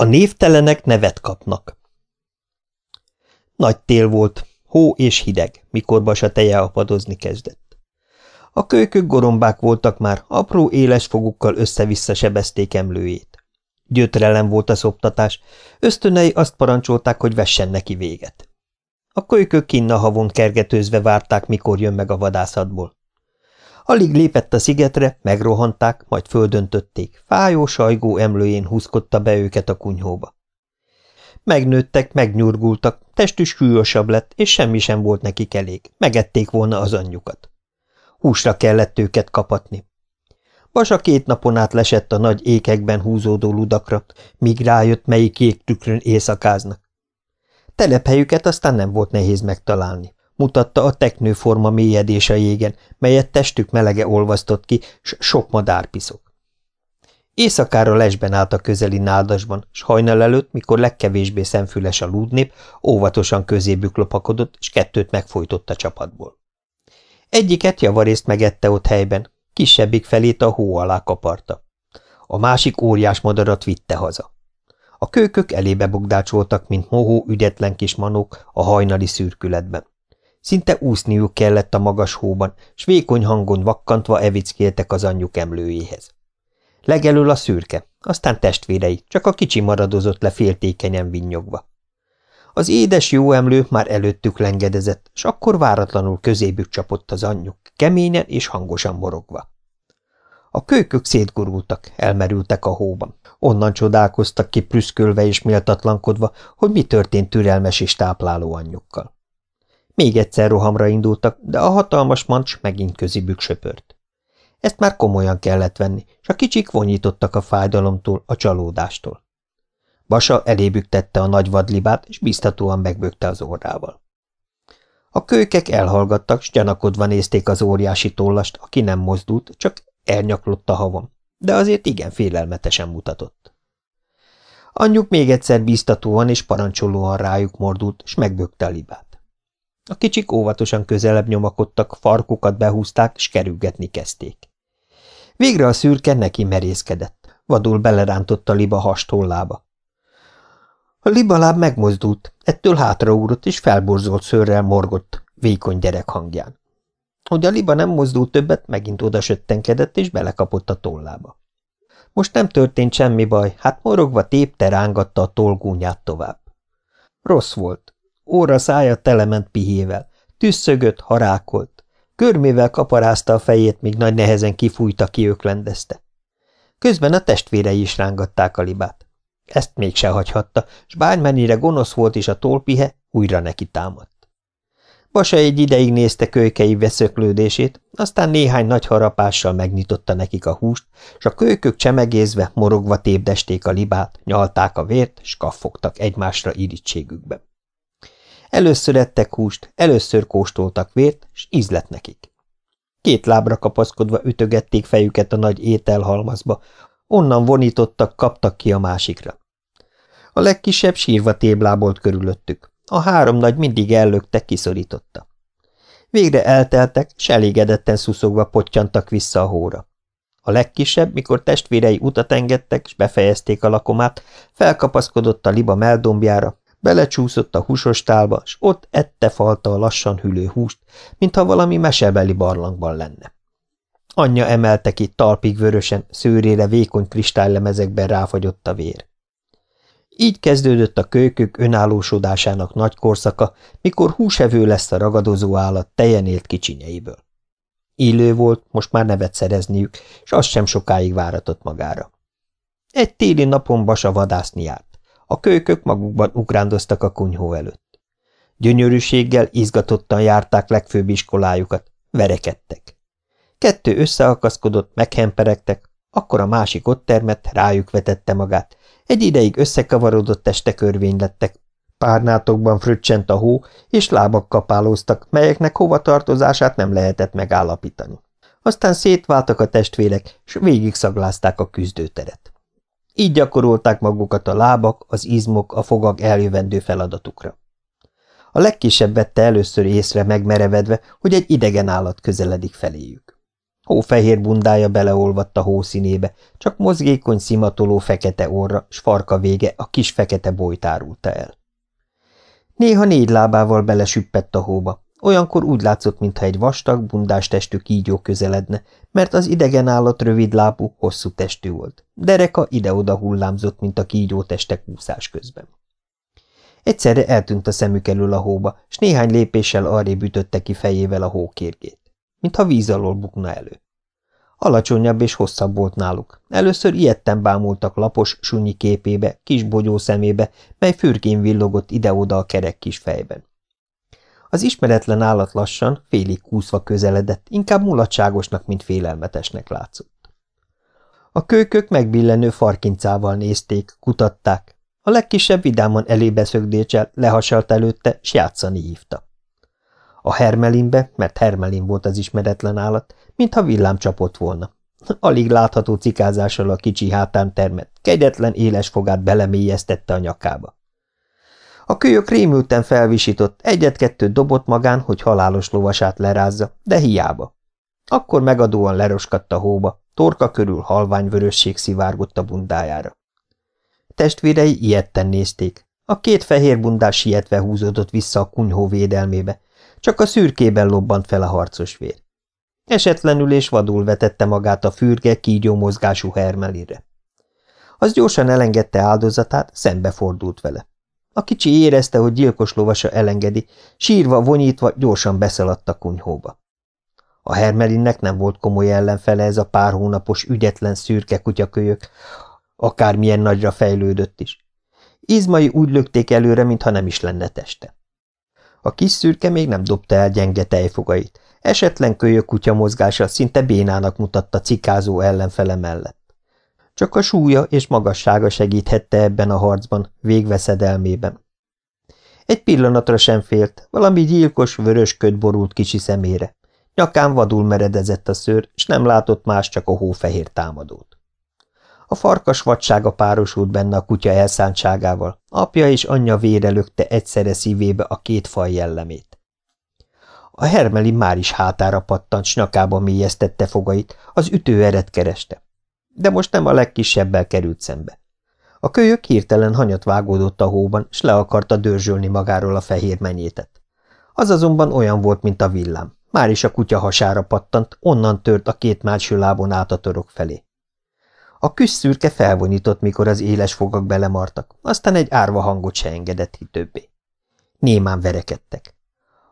A névtelenek nevet kapnak. Nagy tél volt, hó és hideg, mikor Basa teje apadozni kezdett. A kölykök gorombák voltak már, apró éles fogukkal össze-vissza sebezték emlőjét. Gyötrelem volt a szoptatás, ösztönei azt parancsolták, hogy vessen neki véget. A kölykök kinna havon kergetőzve várták, mikor jön meg a vadászatból. Alig lépett a szigetre, megrohanták, majd földöntötték, fájó sajgó emlőjén húzkodta be őket a kunyhóba. Megnőttek, megnyurgultak, testük súlyosabb lett, és semmi sem volt nekik elég, megették volna az anyjukat. Húsra kellett őket kapatni. Basa két napon át lesett a nagy ékekben húzódó ludakra, míg rájött, melyik jégtükrön éjszakáznak. Telephelyüket aztán nem volt nehéz megtalálni mutatta a teknőforma mélyedés a jégen, melyet testük melege olvasztott ki, s sok madárpiszok. Éjszakára lesben állt a közeli náldasban, s hajnal előtt, mikor legkevésbé szemfüles a lúdnép, óvatosan közébük lopakodott, és kettőt megfojtott a csapatból. Egyiket javarészt megette ott helyben, kisebbik felét a hó alá kaparta. A másik óriás madarat vitte haza. A kőkök elébe bogdácsoltak, mint mohó ügyetlen kis manók a hajnali szürkületben. Szinte úszniuk kellett a magas hóban, s vékony hangon vakkantva evickéltek az anyjuk emlőjéhez. Legelől a szürke, aztán testvérei, csak a kicsi maradozott le féltékenyen vinnyogva. Az édes jó emlő már előttük lengedezett, s akkor váratlanul közébük csapott az anyjuk, keményen és hangosan morogva. A kőkök szétgurultak, elmerültek a hóban. Onnan csodálkoztak ki prüszkölve és méltatlankodva, hogy mi történt türelmes és tápláló anyjukkal. Még egyszer rohamra indultak, de a hatalmas mancs megint közibük söpört. Ezt már komolyan kellett venni, és a kicsik vonyítottak a fájdalomtól, a csalódástól. Basa elébük tette a nagy vadlibát, és biztatóan megbökte az orrával. A kölykek elhallgattak, s gyanakodva nézték az óriási tollast, aki nem mozdult, csak elnyaklott a havon, de azért igen félelmetesen mutatott. Anyjuk még egyszer biztatóan és parancsolóan rájuk mordult, s megbökte a libát. A kicsik óvatosan közelebb nyomakodtak, farkukat behúzták, s kerülgetni kezdték. Végre a szürke neki merészkedett, vadul belerántott a liba hastollába. A libaláb megmozdult, ettől hátraugrott és felborzolt szőrrel morgott, vékony gyerek hangján. Hogy a liba nem mozdult többet, megint oda söttenkedett és belekapott a tollába. Most nem történt semmi baj, hát morogva tépte rángatta a tollgúnyát tovább. Rossz volt, óra szája telement pihével, tüsszögött, harákolt, körmével kaparázta a fejét, míg nagy nehezen kifújta ki öklendezte. Közben a testvérei is rángatták a libát. Ezt mégse hagyhatta, s bármennyire gonosz volt is a tolpihe, újra neki támadt. Basa egy ideig nézte kölykei veszöklődését, aztán néhány nagy harapással megnyitotta nekik a húst, s a kölykök csemegézve, morogva tépdesték a libát, nyalták a vért, s kaffogtak egymásra irítségükben. Először ettek húst, először kóstoltak vért, s ízlet nekik. Két lábra kapaszkodva ütögették fejüket a nagy ételhalmazba, onnan vonítottak, kaptak ki a másikra. A legkisebb sírva téblábolt körülöttük, a három nagy mindig ellökte, kiszorította. Végre elteltek, s elégedetten szuszogva pottyantak vissza a hóra. A legkisebb, mikor testvérei utat engedtek, s befejezték a lakomát, felkapaszkodott a liba meldombjára, Belecsúszott a húsos tálba, s ott ette falta a lassan hűlő húst, mintha valami mesebeli barlangban lenne. Anyja emelte ki talpig vörösen, szőrére vékony kristálylemezekben ráfagyott a vér. Így kezdődött a kölykök önállósodásának nagy korszaka, mikor húsevő lesz a ragadozó állat tejen élt kicsinyeiből. Illő volt, most már nevet szerezniük, s az sem sokáig váratott magára. Egy téli napon Basa vadászni járt. A kölykök magukban ugrándoztak a kunyhó előtt. Gyönyörűséggel izgatottan járták legfőbb iskolájukat, verekedtek. Kettő összeakaszkodott, meghemperegtek, akkor a másik ott termett, rájuk vetette magát. Egy ideig összekavarodott testekörvény lettek, párnátokban fröccsent a hó, és lábak kapálóztak, melyeknek hova tartozását nem lehetett megállapítani. Aztán szétváltak a testvérek, s végig szaglázták a küzdőteret. Így gyakorolták magukat a lábak, az izmok, a fogak eljövendő feladatukra. A legkisebb vette először észre megmerevedve, hogy egy idegen állat közeledik feléjük. Hófehér bundája beleolvadt a hószínébe, csak mozgékony, szimatoló fekete orra, s farka vége a kis fekete bolyt árulta el. Néha négy lábával belesüppett a hóba, olyankor úgy látszott, mintha egy vastag, bundás testű kígyó közeledne, mert az idegen állat rövid lábú, hosszú testű volt. Dereka ide-oda hullámzott, mint a kígyó teste úszás közben. Egyszerre eltűnt a szemük elől a hóba, s néhány lépéssel arrébb ütötte ki fejével a hókérgét, mintha víz alól bukna elő. Alacsonyabb és hosszabb volt náluk. Először ilyetten bámultak lapos, sunyi képébe, kis bogyó szemébe, mely fürgén villogott ide-oda a kerek kis fejben. Az ismeretlen állat lassan, félig kúszva közeledett, inkább mulatságosnak, mint félelmetesnek látszott. A kőkök megbillenő farkincával nézték, kutatták, a legkisebb vidáman elébeszögdécsel lehasalt előtte, s játszani hívta. A hermelinbe, mert hermelin volt az ismeretlen állat, mintha villám csapott volna. Alig látható cikázással a kicsi hátán termett, kegyetlen éles fogát belemélyeztette a nyakába. A kölyök rémülten felvisított, egyet-kettőt dobott magán, hogy halálos lovasát lerázza, de hiába. Akkor megadóan leroskadt a hóba, torka körül halvány vörösség szivárgott a bundájára. Testvérei ilyetten nézték. A két fehér bundás sietve húzódott vissza a kunyhó védelmébe, csak a szürkében lobbant fel a harcos vér. Esetlenül és vadul vetette magát a fürge, kígyó mozgású hermelire. Az gyorsan elengedte áldozatát, szembefordult vele. A kicsi érezte, hogy gyilkos lovasa elengedi, sírva, vonyítva gyorsan beszaladt a kunyhóba. A Hermelinnek nem volt komoly ellenfele ez a pár hónapos ügyetlen szürke kutyakölyök, akármilyen nagyra fejlődött is. Izmai úgy lökték előre, mintha nem is lenne teste. A kis szürke még nem dobta el gyenge tejfogait, esetlen kölyök kutya mozgása szinte bénának mutatta cikázó ellenfele mellett. Csak a súlya és magassága segíthette ebben a harcban, végveszedelmében. Egy pillanatra sem félt, valami gyilkos, vörös köd borult kicsi szemére. Nyakán vadul meredezett a szőr, és nem látott más, csak a hófehér támadót. A farkas vadsága párosult benne a kutya elszántságával, apja és anyja vére lökte egyszerre szívébe a két faj jellemét. A hermeli már is hátára pattant, s nyakába mélyeztette fogait, az ütőeret kereste de most nem a legkisebbel került szembe. A kölyök hirtelen hanyat vágódott a hóban, s le akarta dörzsölni magáról a fehér menyétet. Az azonban olyan volt, mint a villám. Már is a kutya hasára pattant, onnan tört a két másfél lábon át a torok felé. A küsz szürke felvonított, mikor az éles fogak belemartak, aztán egy árva hangot se engedett ki többé. Némán verekedtek.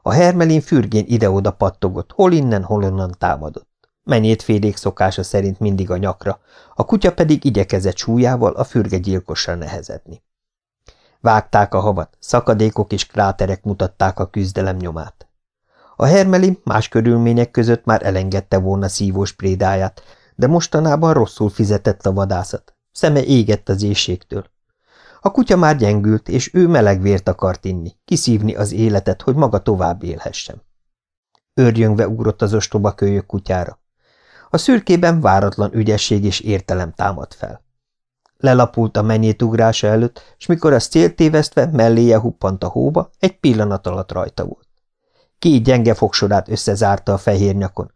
A hermelin fürgén ide-oda pattogott, hol innen, hol onnan támadott. Menyét félék szokása szerint mindig a nyakra, a kutya pedig igyekezett súlyával a fürge gyilkosra nehezedni. Vágták a havat, szakadékok és kráterek mutatták a küzdelem nyomát. A hermeli más körülmények között már elengedte volna szívós prédáját, de mostanában rosszul fizetett a vadászat. Szeme égett az éjségtől. A kutya már gyengült, és ő meleg vért akart inni, kiszívni az életet, hogy maga tovább élhessen. Őrjöngve ugrott az ostoba kölyök kutyára. A szürkében váratlan ügyesség és értelem támad fel. Lelapult a mennyét ugrása előtt, és mikor a célt tévesztve melléje huppant a hóba, egy pillanat alatt rajta volt. Két gyenge fogsorát összezárta a fehér nyakon,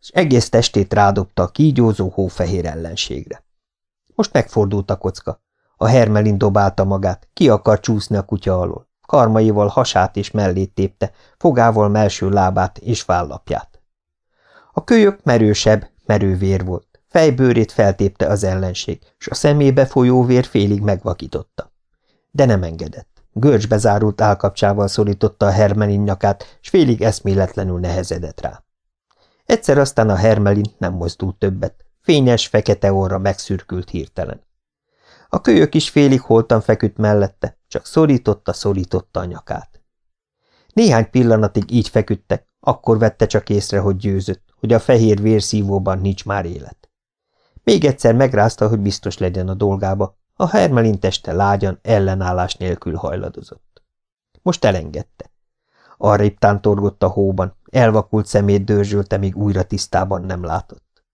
és egész testét rádobta a kígyózó hófehér ellenségre. Most megfordult a kocka. A hermelin dobálta magát, ki akar csúszni a kutya alól. Karmaival hasát és mellét tépte, fogával melső lábát és vállapját. A kölyök merősebb, merővér volt. Fejbőrét feltépte az ellenség, s a szemébe folyó vér félig megvakította. De nem engedett. Görcsbe zárult állkapcsával szorította a Hermelin nyakát, s félig eszméletlenül nehezedett rá. Egyszer aztán a Hermelin nem mozdult többet, fényes, fekete orra megszürkült hirtelen. A kölyök is félig holtan feküdt mellette, csak szorította, szorította a nyakát. Néhány pillanatig így feküdtek, akkor vette csak észre, hogy győzött, hogy a fehér vérszívóban nincs már élet. Még egyszer megrázta, hogy biztos legyen a dolgába, a Hermelin teste lágyan, ellenállás nélkül hajladozott. Most elengedte. Arrébb tántorgott a hóban, elvakult szemét dörzsölte, míg újra tisztában nem látott.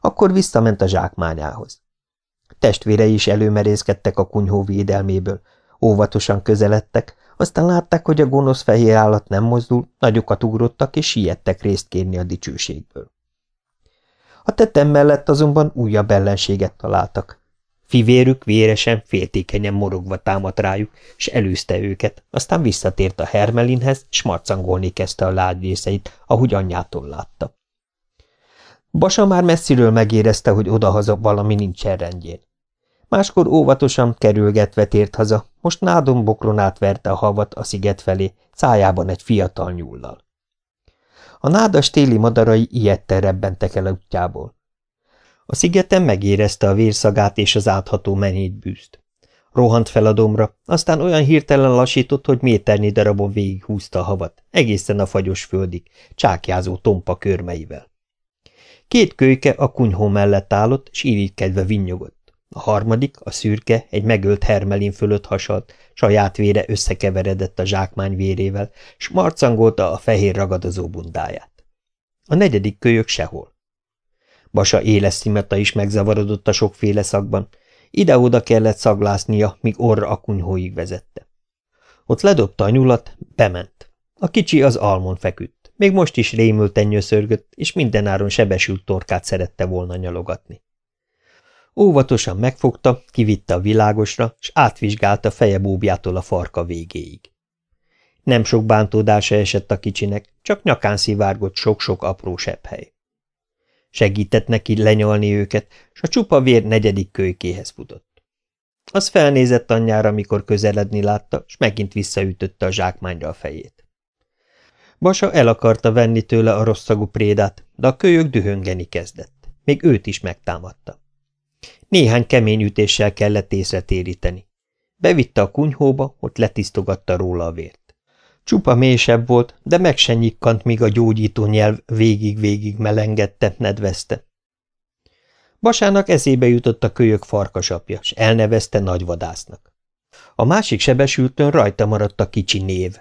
Akkor visszament a zsákmányához. Testvérei is előmerészkedtek a kunyhó védelméből, óvatosan közeledtek, aztán látták, hogy a gonosz fehér állat nem mozdul, nagyokat ugrottak és siettek részt kérni a dicsőségből. A tetem mellett azonban újabb ellenséget találtak. Fivérük véresen, féltékenyen morogva támadt rájuk, és előzte őket, aztán visszatért a Hermelinhez, s marcangolni kezdte a lágyrészeit, ahogy anyjától látta. Basa már messziről megérezte, hogy odahaza valami nincsen rendjén. Máskor óvatosan kerülgetve tért haza, most nádon bokron átverte a havat a sziget felé, szájában egy fiatal nyullal. A nádas téli madarai ilyetten rebbentek el a útjából. A szigeten megérezte a vérszagát és az átható menhétbűzt. Rohant fel a domra, aztán olyan hirtelen lassított, hogy méternyi darabon végighúzta a havat, egészen a fagyos földig, csákjázó tompa körmeivel. Két kölyke a kunyhó mellett állott, s irigykedve vinnyogott. A harmadik, a szürke, egy megölt hermelin fölött hasalt, saját vére összekeveredett a zsákmány vérével, s marcangolta a fehér ragadozó bundáját. A negyedik kölyök sehol. Basa éles is megzavarodott a sokféle szakban, ide-oda kellett szaglásznia, míg orra a kunyhóig vezette. Ott ledobta a nyulat, bement. A kicsi az almon feküdt, még most is rémülten nyöszörgött, és mindenáron sebesült torkát szerette volna nyalogatni. Óvatosan megfogta, kivitte a világosra, s átvizsgálta feje bóbjától a farka végéig. Nem sok bántódása esett a kicsinek, csak nyakán szivárgott sok-sok apró sepphely. Segített neki lenyalni őket, s a csupa vér negyedik kölykéhez futott. Az felnézett anyjára, mikor közeledni látta, s megint visszaütötte a zsákmányra a fejét. Basa el akarta venni tőle a rosszagú prédát, de a kölyök dühöngeni kezdett. Még őt is megtámadta. Néhány kemény ütéssel kellett észre téríteni. Bevitte a kunyhóba, ott letisztogatta róla a vért. Csupa mélysebb volt, de meg se nyikkant, míg a gyógyító nyelv végig-végig melengedte, nedvezte. Basának eszébe jutott a kölyök farkasapja, s elnevezte nagyvadásznak. A másik sebesültön rajta maradt a kicsi név,